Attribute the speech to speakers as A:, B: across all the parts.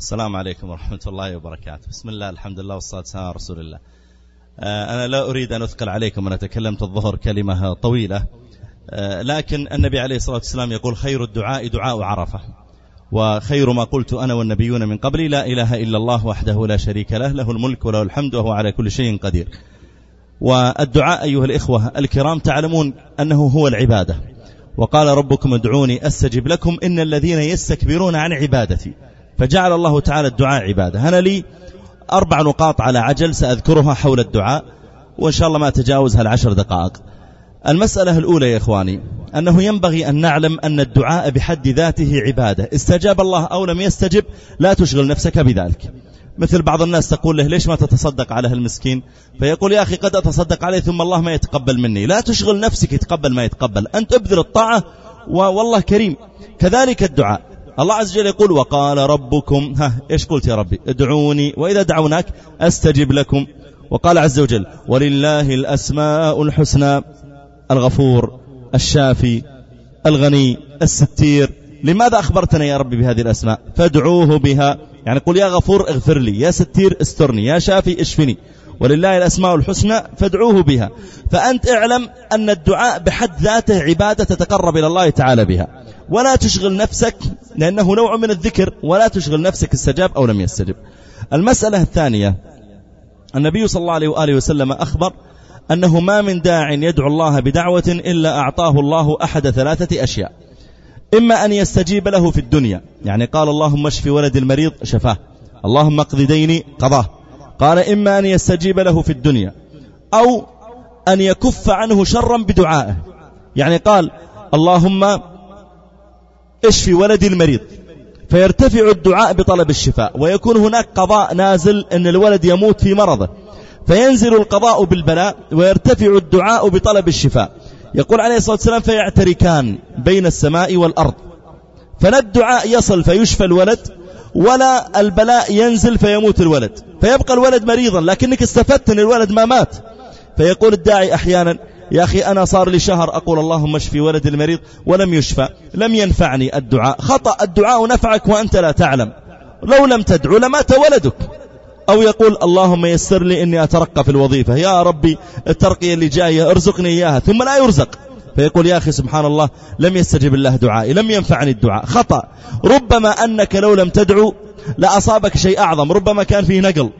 A: السلام عليكم ورحمة الله وبركاته. بسم الله الحمد لله والصلاة والسلام على رسول الله. آه، أنا لا أريد أن أثقل عليكم أنا تكلمت الظهر كلمة طويلة. آه، لكن النبي عليه الصلاة والسلام يقول خير الدعاء دعاء عرفة. وخير ما قلت أنا والنبيون من قبلي لا إله إلا الله وحده لا شريك له له الملك وله الحمد وهو على كل شيء قدير. والدعاء أيها الإخوة الكرام تعلمون أنه هو العبادة. وقال ربكم ادعوني أستجب لكم إن الذين يستكبرون عن عبادتي. فجعل الله تعالى الدعاء عبادة. أنا لي أربع نقاط على عجل سأذكرها حول الدعاء وإن شاء الله ما تجاوزها العشر دقائق. المسألة الأولى يا إخواني أنه ينبغي أن نعلم أن الدعاء بحد ذاته عبادة. استجاب الله أو لم يستجب لا تشغل نفسك بذلك. مثل بعض الناس تقول له ليش ما تتصدق على المسكين فيقول يا أخي قد أتصدق عليه ثم الله ما يتقبل مني. لا تشغل نفسك يتقبل ما يتقبل. أنت ابذل الطاعة والله كريم. كذلك الدعاء. الله عز وجل يقول وقال ربكم ها إيش قلت يا ربي؟ ادعوني وإذا دعوناك أستجب لكم. وقال عز وجل ولله الأسماء الحسنى الغفور الشافي الغني الستير. لماذا أخبرتنا يا ربي بهذه الأسماء؟ فادعوه بها. يعني قل يا غفور اغفر لي يا ستير استرني يا شافي اشفني. ولله الأسماء الحسنى فادعوه بها. فأنت اعلم أن الدعاء بحد ذاته عبادة تتقرب إلى الله تعالى بها. ولا تشغل نفسك لأنه نوع من الذكر ولا تشغل نفسك استجاب أو لم يستجب. المسألة الثانية النبي صلى الله عليه وآله وسلم أخبر أنه ما من داع يدعو الله بدعوة إلا أعطاه الله أحد ثلاثة أشياء. إما أن يستجيب له في الدنيا يعني قال اللهم اشف ولد المريض شفاه اللهم اقضي ديني قضاه. قال إما أن يستجيب له في الدنيا أو أن يكف عنه شرا بدعائه. يعني قال اللهم اشفي ولدي المريض؟ فيرتفع الدعاء بطلب الشفاء ويكون هناك قضاء نازل أن الولد يموت في مرضه. فينزل القضاء بالبلاء ويرتفع الدعاء بطلب الشفاء. يقول عليه الصلاة والسلام فيعتركان بين السماء والأرض. فلا الدعاء يصل فيشفى الولد ولا البلاء ينزل فيموت الولد. فيبقى الولد مريضا لكنك استفدت أن الولد ما مات. فيقول الداعي أحيانا يا أخي أنا صار لي شهر أقول اللهم اشفي ولد المريض ولم يشفى لم ينفعني الدعاء خطأ الدعاء نفعك وأنت لا تعلم. لو لم تدعو لمات ولدك. أو يقول اللهم يسر لي إني أترقى في الوظيفة يا ربي الترقية اللي جاية ارزقني إياها ثم لا يرزق. فيقول يا أخي سبحان الله لم يستجب الله دعائي لم ينفعني الدعاء خطأ. ربما أنك لو لم تدعو لأصابك شيء أعظم ربما كان فيه نقل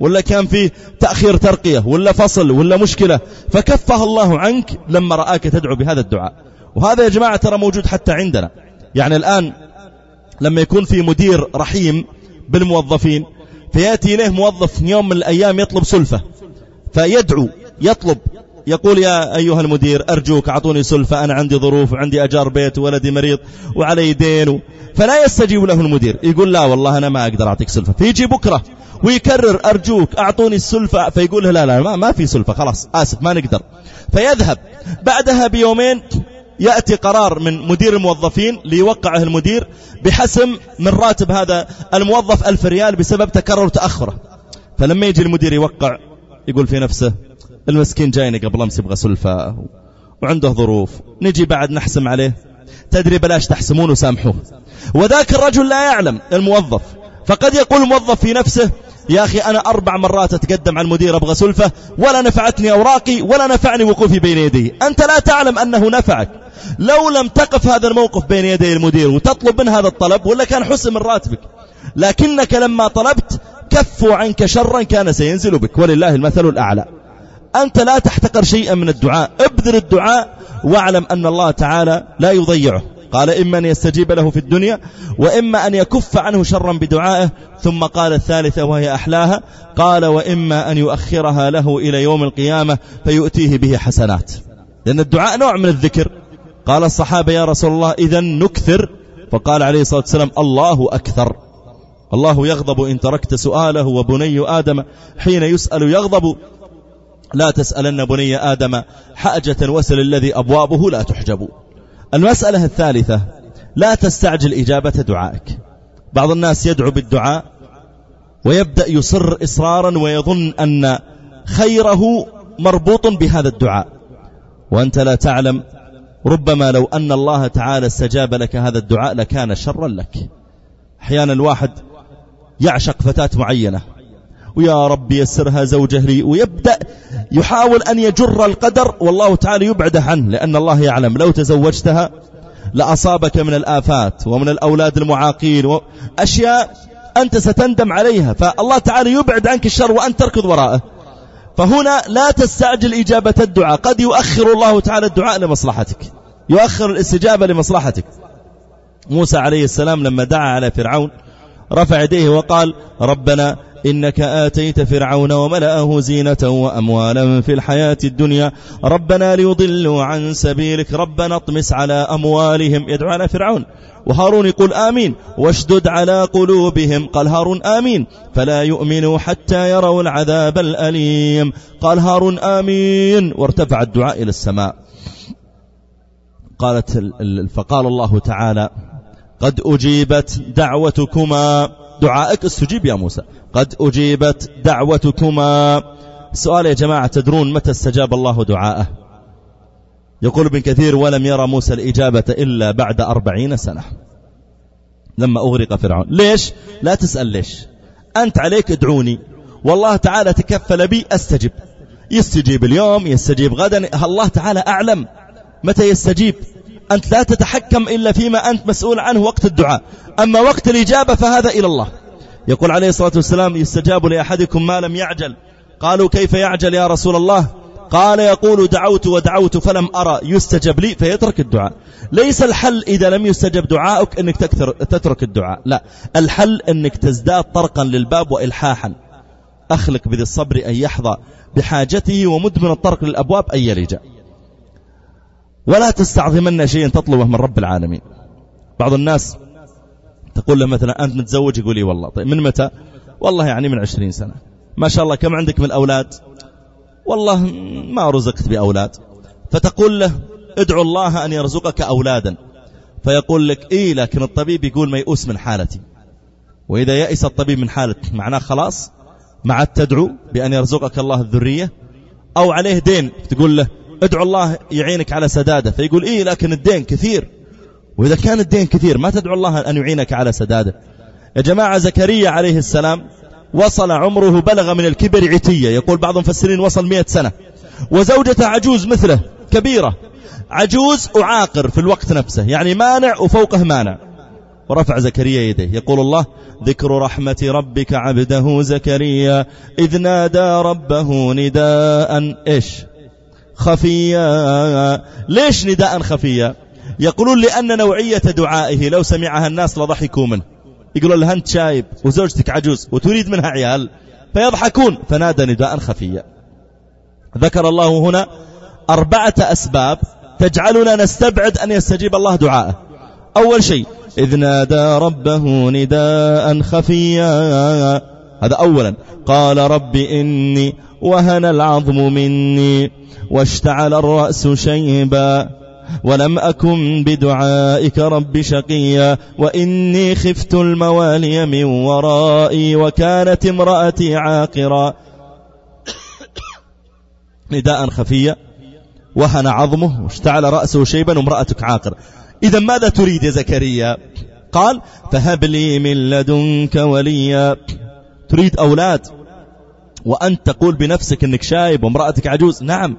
A: ولا كان فيه تأخير ترقية ولا فصل ولا مشكلة. فكفها الله عنك لما رآك تدعو بهذا الدعاء. وهذا يا جماعة ترى موجود حتى عندنا. يعني الآن لما يكون في مدير رحيم بالموظفين فيأتي إليه موظف يوم من الأيام يطلب سلفة فيدعو يطلب. يقول يا أيها المدير أرجوك أعطوني سلفة أنا عندي ظروف وعندي أجار بيت وولدي مريض وعلي دين. فلا يستجيب له المدير. يقول لا والله أنا ما أقدر أعطيك سلفة فيجي بكرة ويكرر أرجوك أعطوني السلفة فيقول لا لا ما, ما في سلفة خلاص آسف ما نقدر. فيذهب. بعدها بيومين يأتي قرار من مدير الموظفين ليوقعه المدير بحسم من راتب هذا الموظف ألف ريال بسبب تكرر تأخره. فلما يجي المدير يوقع يقول في نفسه المسكين جايني قبل أمس يبغى سلفة وعنده ظروف. نجي بعد نحسم عليه. تدري بلاش تحسمون وسامحوه. وذاك الرجل لا يعلم الموظف. فقد يقول الموظف في نفسه يا أخي أنا أربع مرات أتقدم على المدير أبغى سلفة ولا نفعتني أوراقي ولا نفعني وقوفي بين يديه أنت لا تعلم أنه نفعك. لو لم تقف هذا الموقف بين يدي المدير وتطلب من هذا الطلب ولا كان حسن من راتبك. لكنك لما طلبت كفوا عنك شرا كان سينزل بك. ولله المثل الأعلى. أنت لا تحتقر شيئا من الدعاء. ابذل الدعاء واعلم أن الله تعالى لا يضيعه. قال إما أن يستجيب له في الدنيا وإما أن يكف عنه شرا بدعائه ثم قال الثالثة وهي أحلاها قال وإما أن يؤخرها له إلى يوم القيامة فيؤتيه به حسنات. لأن الدعاء نوع من الذكر. قال الصحابة يا رسول الله إذا نكثر. فقال عليه الصلاة والسلام الله أكثر. الله يغضب إن تركت سؤاله وبني آدم حين يسأل يغضب. لا تسألن بني آدم حاجة وسل الذي أبوابه لا تحجب. المسألة الثالثة لا تستعجل إجابة دعائك. بعض الناس يدعو بالدعاء ويبدأ يصر إصرارا ويظن أن خيره مربوط بهذا الدعاء. وأنت لا تعلم ربما لو أن الله تعالى استجاب لك هذا الدعاء لكان شرا لك. أحيانا الواحد يعشق فتاة معينة. ويا رب يسرها زوجه لي ويبدأ يحاول أن يجر القدر والله تعالى يبعده عنه لأن الله يعلم لو تزوجتها لأصابك من الآفات ومن الأولاد المعاقين وأشياء أنت ستندم عليها فالله تعالى يبعد عنك الشر وأنت تركض وراءه. فهنا لا تستعجل إجابة الدعاء قد يؤخر الله تعالى الدعاء لمصلحتك يؤخر الاستجابة لمصلحتك. موسى عليه السلام لما دعا على فرعون رفع يديه وقال ربنا إنك آتيت فرعون وملأه زينة وأموالا في الحياة الدنيا. ربنا ليضلوا عن سبيلك. ربنا اطمس على أموالهم. يدعو على فرعون. وهارون يقول آمين. واشدد على قلوبهم. قال هارون آمين. فلا يؤمنوا حتى يروا العذاب الأليم. قال هارون آمين. وارتفع الدعاء إلى السماء. قالت فقال الله تعالى قد أجيبت دعوتكما دعائك استجيب يا موسى. قد أجيبت دعوتكما. سؤال يا جماعة تدرون متى استجاب الله دعاءه؟ يقول ابن كثير ولم يرى موسى الإجابة إلا بعد أربعين سنة. لما أغرق فرعون. ليش؟ لا تسأل ليش. أنت عليك ادعوني. والله تعالى تكفل بي أستجب. يستجيب اليوم يستجيب غدا. الله تعالى أعلم متى يستجيب. أنت لا تتحكم إلا فيما أنت مسؤول عنه وقت الدعاء. أما وقت الإجابة فهذا إلى الله. يقول عليه الصلاة والسلام يستجاب لأحدكم ما لم يعجل. قالوا كيف يعجل يا رسول الله؟ قال يقول دعوت ودعوت فلم أرى. يستجب لي فيترك الدعاء. ليس الحل إذا لم يستجب دعاؤك أنك تكثر تترك الدعاء. لا الحل أنك تزداد طرقا للباب وإلحاحا. أخلق بذي الصبر أن يحظى بحاجته ومدمن الطرق للأبواب أن يلج. ولا تستعظمن شيئا تطلبه من رب العالمين. بعض الناس تقول له مثلا أنت متزوج؟ يقول لي والله. طيب من متى؟ والله يعني من عشرين سنة. ما شاء الله كم عندك من أولاد؟ والله ما رزقت بأولاد. فتقول له ادعو الله أن يرزقك أولادا. فيقول لك إيه لكن الطبيب يقول ما يؤس من حالتي. وإذا يأس الطبيب من حالتك معناه خلاص ما عاد تدعو بأن يرزقك الله الذرية أو عليه دين تقول له ادعو الله يعينك على سداده. فيقول إيه لكن الدين كثير. وإذا كان الدين كثير ما تدعو الله أن يعينك على سداده. يا جماعة زكريا عليه السلام وصل عمره بلغ من الكبر عتية. يقول بعض المفسرين وصل مئة سنة. وزوجته عجوز مثله كبيرة. عجوز أعاقر في الوقت نفسه يعني مانع وفوقه مانع. ورفع زكريا يديه. يقول الله ذكر رحمة ربك عبده زكريا إذ نادى ربه نداء. إيش؟ خفيا ليش نداء خفيا يقولون لأن نوعية دعائه لو سمعها الناس لضحكوا منه. يقولون له أنت شايب وزوجتك عجوز وتريد منها عيال فيضحكون. فنادى نداء خفيا ذكر الله هنا أربعة أسباب تجعلنا نستبعد أن يستجيب الله دعاءه أول شيء إذ نادى ربه نداء خفيا. هذا أولا. قال رب إني وهن العظم مني واشتعل الرأس شيبا ولم أكن بدعائك رب شقيا وإني خفت الموالي من ورائي وكانت امرأتي عاقرا. نداء خفيا وهن عظمه. واشتعل رأسه شيبا وامرأتك عاقر إذا ماذا تريد يا زكريا؟ قال فهب لي من لدنك وليا. تريد أولاد؟ وأنت تقول بنفسك أنك شايب وامرأتك عجوز. نعم.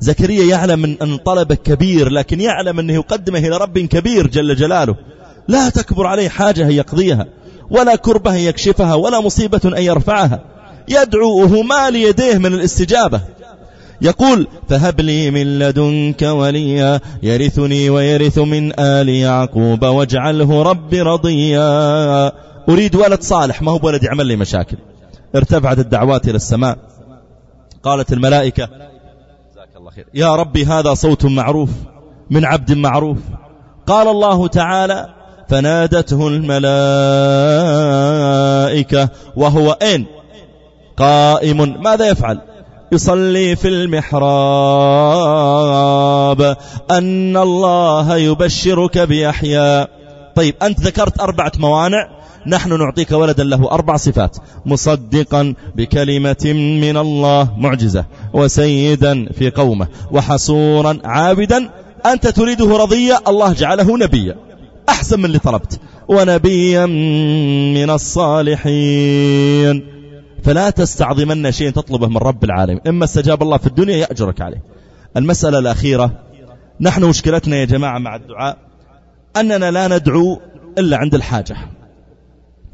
A: زكريا يعلم أن طلبك كبير لكن يعلم أنه يقدمه إلى رب كبير جل جلاله. لا تكبر عليه حاجة يقضيها ولا كربة يكشفها ولا مصيبة أن يرفعها. يدعو وهو ما ليديه من الاستجابة. يقول فهب لي من لدنك وليا يرثني ويرث من آل يعقوب واجعله رب رضيا. أريد ولد صالح ما هو ولد يعمل لي مشاكل. ارتفعت الدعوات إلى السماء. قالت الملائكة يا ربي هذا صوت معروف من عبد معروف. قال الله تعالى فنادته الملائكة وهو أين قائم. ماذا يفعل؟ يصلي في المحراب. أن الله يبشرك بيحيى. طيب أنت ذكرت أربعة موانع. نحن نعطيك ولدا له أربع صفات. مصدقا بكلمة من الله معجزة. وسيدا في قومه. وحصورا عابدا. أنت تريده رضيا الله جعله نبيا. أحسن من اللي طلبت. ونبيا من الصالحين. فلا تستعظمن شيء تطلبه من رب العالمين. إما استجاب الله في الدنيا يأجرك عليه. المسألة الأخيرة. نحن مشكلتنا يا جماعة مع الدعاء. أننا لا ندعو إلا عند الحاجة.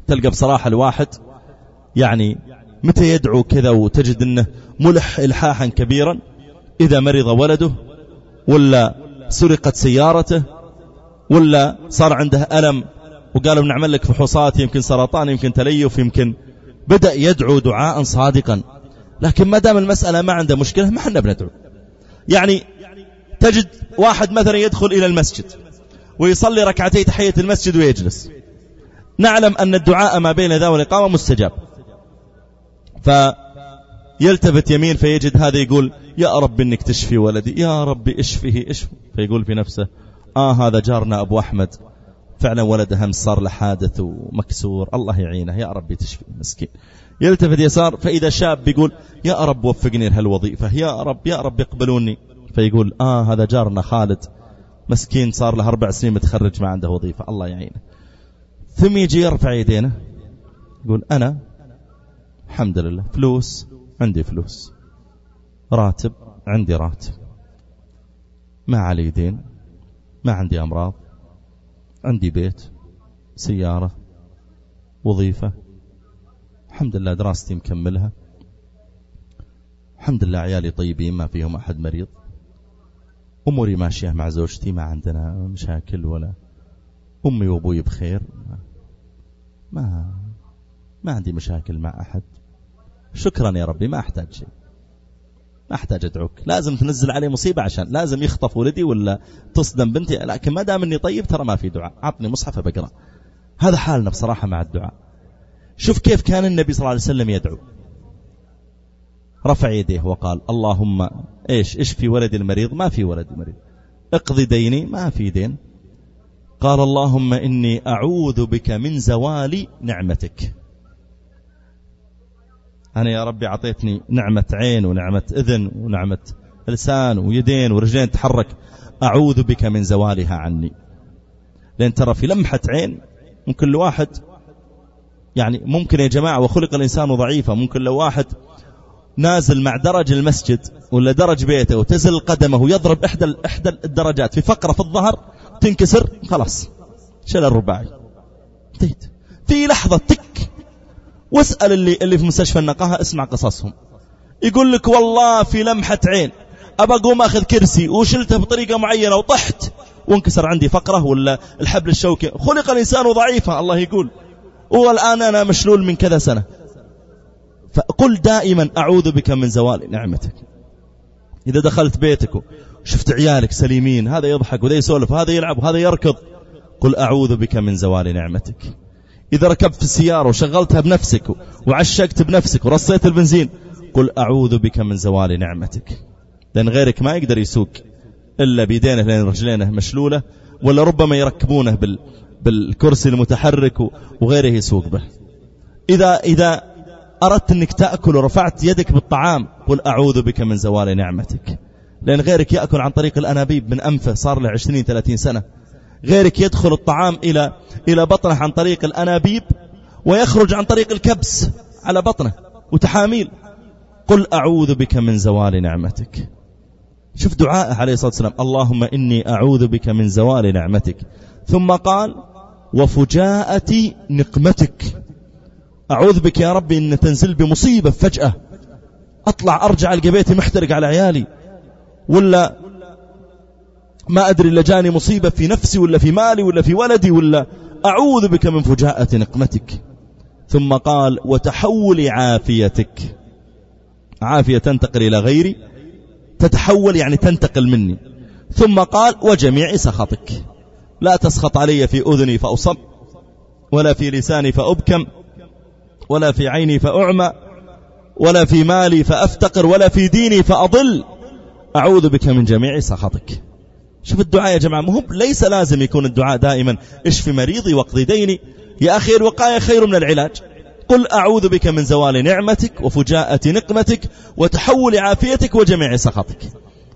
A: تلقى بصراحة الواحد يعني متى يدعو كذا وتجد أنه ملح إلحاحا كبيرا إذا مرض ولده ولا سرقت سيارته ولا صار عنده ألم وقالوا بنعمل لك فحوصات يمكن سرطان يمكن تليف يمكن بدأ يدعو دعاء صادقا. لكن ما دام المسألة ما عنده مشكلة ما حنا بندعو. يعني تجد واحد مثلا يدخل إلى المسجد ويصلي ركعتي تحية المسجد ويجلس. نعلم أن الدعاء ما بين ذا والإقامة مستجاب. فيلتفت يمين فيجد هذا يقول يا رب إنك تشفي ولدي يا رب اشفه اشفه فيقول في نفسه آه هذا جارنا أبو أحمد. فعلا ولده همس صار له حادث ومكسور. الله يعينه يا رب تشفي مسكين يلتفت يسار فإذا شاب بيقول يا رب وفقني لهالوظيفة يا رب يا رب يقبلوني. فيقول آه هذا جارنا خالد. مسكين صار له أربع سنين متخرج ما عنده وظيفة. الله يعينه. ثم يجي يرفع يدينه يقول أنا الحمد لله فلوس عندي فلوس. راتب عندي راتب. ما علي دين ما عندي أمراض عندي بيت سيارة وظيفة. الحمد لله دراستي مكملها. الحمد لله عيالي طيبين ما فيهم أحد مريض. أموري ماشية مع زوجتي ما عندنا مشاكل ولا أمي وأبوي بخير. ما ما عندي مشاكل مع أحد. شكرا يا ربي ما أحتاج شيء. ما أحتاج أدعوك. لازم تنزل علي مصيبة عشان لازم يخطف ولدي ولا تصدم بنتي. لكن ما دام أني طيب ترى ما في دعاء. عطني مصحف بقرأ هذا حالنا بصراحة مع الدعاء. شوف كيف كان النبي صلى الله عليه وسلم يدعو. رفع يديه وقال اللهم إيش إيش في ولدي المريض؟ ما في ولد مريض اقضي ديني ما في دين. قال اللهم إني أعوذ بك من زوال نعمتك. أنا يا ربي عطيتني نعمة عين ونعمة إذن ونعمة لسان ويدين ورجلين تحرك. أعوذ بك من زوالها عني. لأن ترى في لمحة عين ممكن لواحد يعني ممكن يا جماعة وخلق الإنسان ضعيفا ممكن لو واحد نازل مع درج المسجد ولا درج بيته وتزل قدمه ويضرب إحدى إحدى الدرجات في فقرة في الظهر تنكسر خلاص شل الرباعي. انتهيت. في لحظة تك واسأل اللي اللي في مستشفى النقاهة اسمع قصصهم. يقول لك والله في لمحة عين أبى أقوم أخذ كرسي وشلته بطريقة معينة وطحت وانكسر عندي فقرة ولا الحبل الشوكي. خلق الإنسان ضعيفا الله يقول. والآن أنا مشلول من كذا سنة. فقل دائما أعوذ بك من زوال نعمتك. إذا دخلت بيتك وشفت عيالك سليمين هذا يضحك وهذا يسولف وهذا يلعب وهذا يركض. قل أعوذ بك من زوال نعمتك. إذا ركبت في السيارة وشغلتها بنفسك وعشقت بنفسك ورصيت البنزين قل أعوذ بك من زوال نعمتك. لأن غيرك ما يقدر يسوق إلا بيدينه لأن رجلينه مشلولة ولا ربما يركبونه بال بالكرسي المتحرك وغيره يسوق به. إذا, إذا أردت أنك تأكل ورفعت يدك بالطعام قل أعوذ بك من زوال نعمتك. لأن غيرك يأكل عن طريق الأنابيب من أنفه صار له 20-30 سنة. غيرك يدخل الطعام إلى إلى بطنه عن طريق الأنابيب ويخرج عن طريق الكبس على بطنه. وتحاميل. قل أعوذ بك من زوال نعمتك. شوف دعاء عليه الصلاة والسلام. اللهم إني أعوذ بك من زوال نعمتك. ثم قال وفجاءة نقمتك. أعوذ بك يا ربي أن تنزل بمصيبة فجأة. أطلع أرجع ألقى بيتي محترق على عيالي. ولا ما أدري إلا جاني مصيبة في نفسي ولا في مالي ولا في ولدي ولا أعوذ بك من فجاءة نقمتك. ثم قال وتحول عافيتك. عافية تنتقل إلى غيري. تتحول يعني تنتقل مني. ثم قال وجميع سخطك. لا تسخط علي في أذني فأصب ولا في لساني فأبكم ولا في عيني فأعمى ولا في مالي فأفتقر ولا في ديني فأضل. أعوذ بك من جميع سخطك. شوف الدعاء يا جماعة مهم ليس لازم يكون الدعاء دائما. اشفي مريضي واقضي ديني يا أخي الوقاية خير من العلاج. قل أعوذ بك من زوال نعمتك وفجاءة نقمتك وتحول عافيتك وجميع سخطك.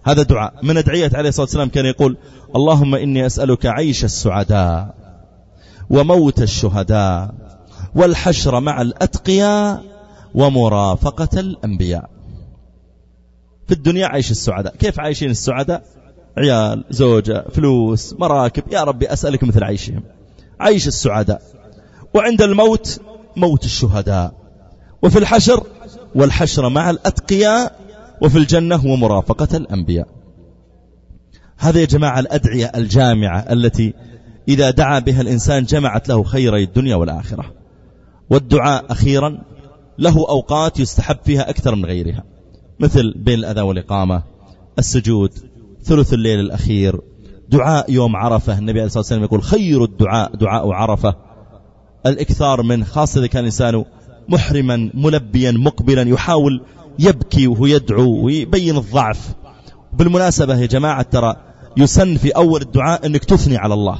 A: هذا دعاء. من أدعية عليه الصلاة والسلام كان يقول اللهم إني أسألك عيش السعداء وموت الشهداء والحشر مع الأتقياء ومرافقة الأنبياء. في الدنيا عيش السعداء. كيف عايشين السعداء؟ عيال زوجة فلوس مراكب. يا ربي أسألك مثل عيشهم. عيش السعداء. وعند الموت موت الشهداء. وفي الحشر والحشر مع الأتقياء. وفي الجنة ومرافقة الأنبياء. هذا يا جماعة الأدعية الجامعة التي إذا دعا بها الإنسان جمعت له خيري الدنيا والآخرة. والدعاء أخيرا له أوقات يستحب فيها أكثر من غيرها. مثل بين الأذى والإقامة السجود ثلث الليل الأخير دعاء يوم عرفة النبي عليه الصلاة والسلام يقول خير الدعاء دعاء عرفة. الإكثار من خاصة إذا كان الإنسان محرما ملبيا مقبلا يحاول يبكي وهو يدعو ويبين الضعف. بالمناسبة يا جماعة ترى يسن في أول الدعاء أنك تثني على الله.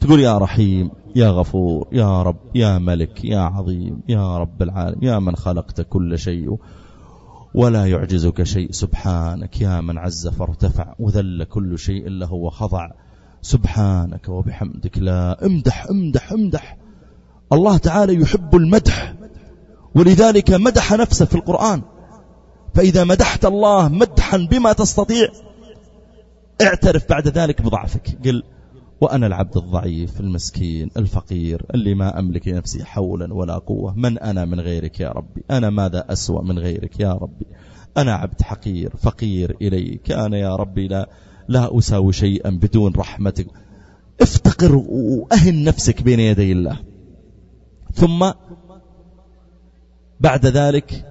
A: تقول يا رحيم يا غفور يا رب يا ملك يا عظيم يا رب العالم يا من خلقت كل شيء. ولا يعجزك شيء. سبحانك يا من عز فارتفع وذل كل شيء له وخضع سبحانك وبحمدك لا أمدح أمدح أمدح. الله تعالى يحب المدح ولذلك مدح نفسه في القرآن. فإذا مدحت الله مدحا بما تستطيع اعترف بعد ذلك بضعفك. قل وأنا العبد الضعيف المسكين الفقير اللي ما أملك نفسي حولا ولا قوة. من أنا من غيرك يا ربي؟ أنا ماذا أسوأ من غيرك يا ربي؟ أنا عبد حقير فقير إليك. أنا يا ربي لا, لا أساوي شيئا بدون رحمتك. افتقر وأهن نفسك بين يدي الله. ثم بعد ذلك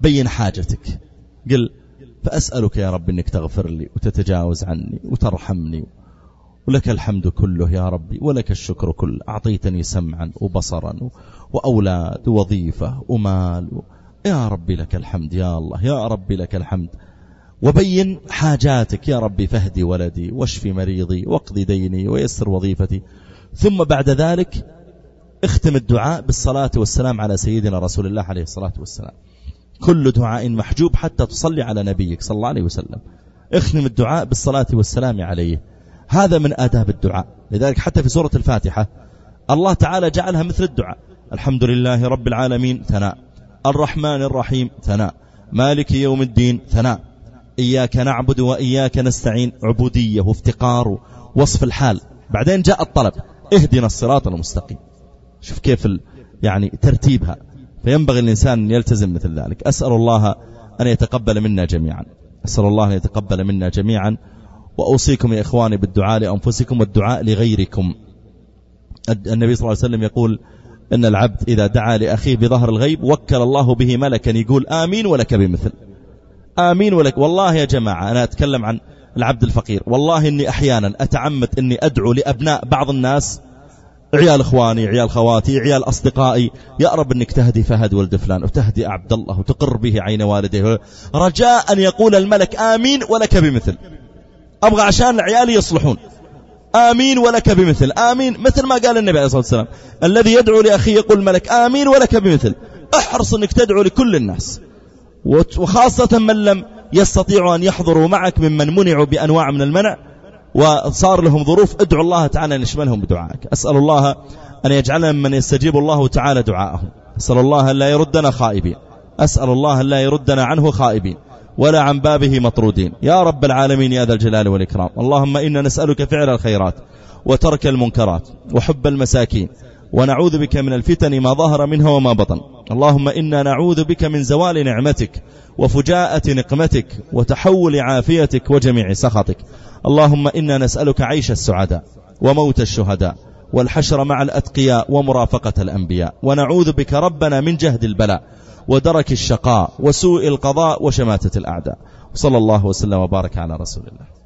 A: بين حاجتك. قل فأسألك يا رب أنك تغفر لي وتتجاوز عني وترحمني. ولك الحمد كله يا ربي ولك الشكر كله. أعطيتني سمعا وبصرا وأولاد ووظيفة ومال. يا ربي لك الحمد يا الله يا ربي لك الحمد. وبين حاجاتك يا ربي فهدي ولدي واشفي مريضي واقضي ديني ويسر وظيفتي. ثم بعد ذلك اختم الدعاء بالصلاة والسلام على سيدنا رسول الله عليه الصلاة والسلام. كل دعاء محجوب حتى تصلي على نبيك صلى الله عليه وسلم. اختم الدعاء بالصلاة والسلام عليه. هذا من آداب الدعاء. لذلك حتى في سورة الفاتحة الله تعالى جعلها مثل الدعاء. الحمد لله رب العالمين ثناء. الرحمن الرحيم ثناء. مالك يوم الدين ثناء. إياك نعبد وإياك نستعين عبودية وافتقار وصف الحال. بعدين جاء الطلب. اهدنا الصراط المستقيم. شوف كيف يعني ترتيبها. فينبغي الإنسان أن يلتزم مثل ذلك. أسأل الله أن يتقبل منا جميعا. أسأل الله أن يتقبل منا جميعا. وأوصيكم يا إخواني بالدعاء لأنفسكم والدعاء لغيركم. النبي صلى الله عليه وسلم يقول أن العبد إذا دعا لأخيه بظهر الغيب وكل الله به ملكا يقول آمين ولك بمثل. آمين ولك. والله يا جماعة أنا أتكلم عن العبد الفقير. والله إني أحيانا أتعمد أني أدعو لأبناء بعض الناس عيال إخواني عيال خواتي عيال أصدقائي يا رب إنك تهدي فهد ولد فلان وتهدي عبد الله وتقر به عين والديه رجاء ان يقول الملك آمين ولك بمثل. أبغى عشان عيالي يصلحون. آمين ولك بمثل. آمين. مثل ما قال النبي عليه الصلاة والسلام. الذي يدعو لأخيه يقول الملك آمين ولك بمثل. أحرص أنك تدعو لكل الناس. وخاصة من لم يستطيعوا أن يحضروا معك ممن منعوا بأنواع من المنع وصار لهم ظروف ادعو الله تعالى أن يشملهم بدعائك. أسأل الله أن يجعلنا من يستجيب الله تعالى دعاءهم. أسأل الله أن لا يردنا خائبين. أسأل الله أن لا يردنا عنه خائبين. ولا عن بابه مطرودين. يا رب العالمين يا ذا الجلال والإكرام. اللهم إنا نسألك فعل الخيرات وترك المنكرات وحب المساكين ونعوذ بك من الفتن ما ظهر منها وما بطن. اللهم إنا نعوذ بك من زوال نعمتك وفجاءة نقمتك وتحول عافيتك وجميع سخطك. اللهم إنا نسألك عيش السعداء وموت الشهداء والحشر مع الأتقياء ومرافقة الأنبياء. ونعوذ بك ربنا من جهد البلاء ودرك الشقاء وسوء القضاء وشماتة الأعداء. صلى الله وسلم وبارك على رسول الله.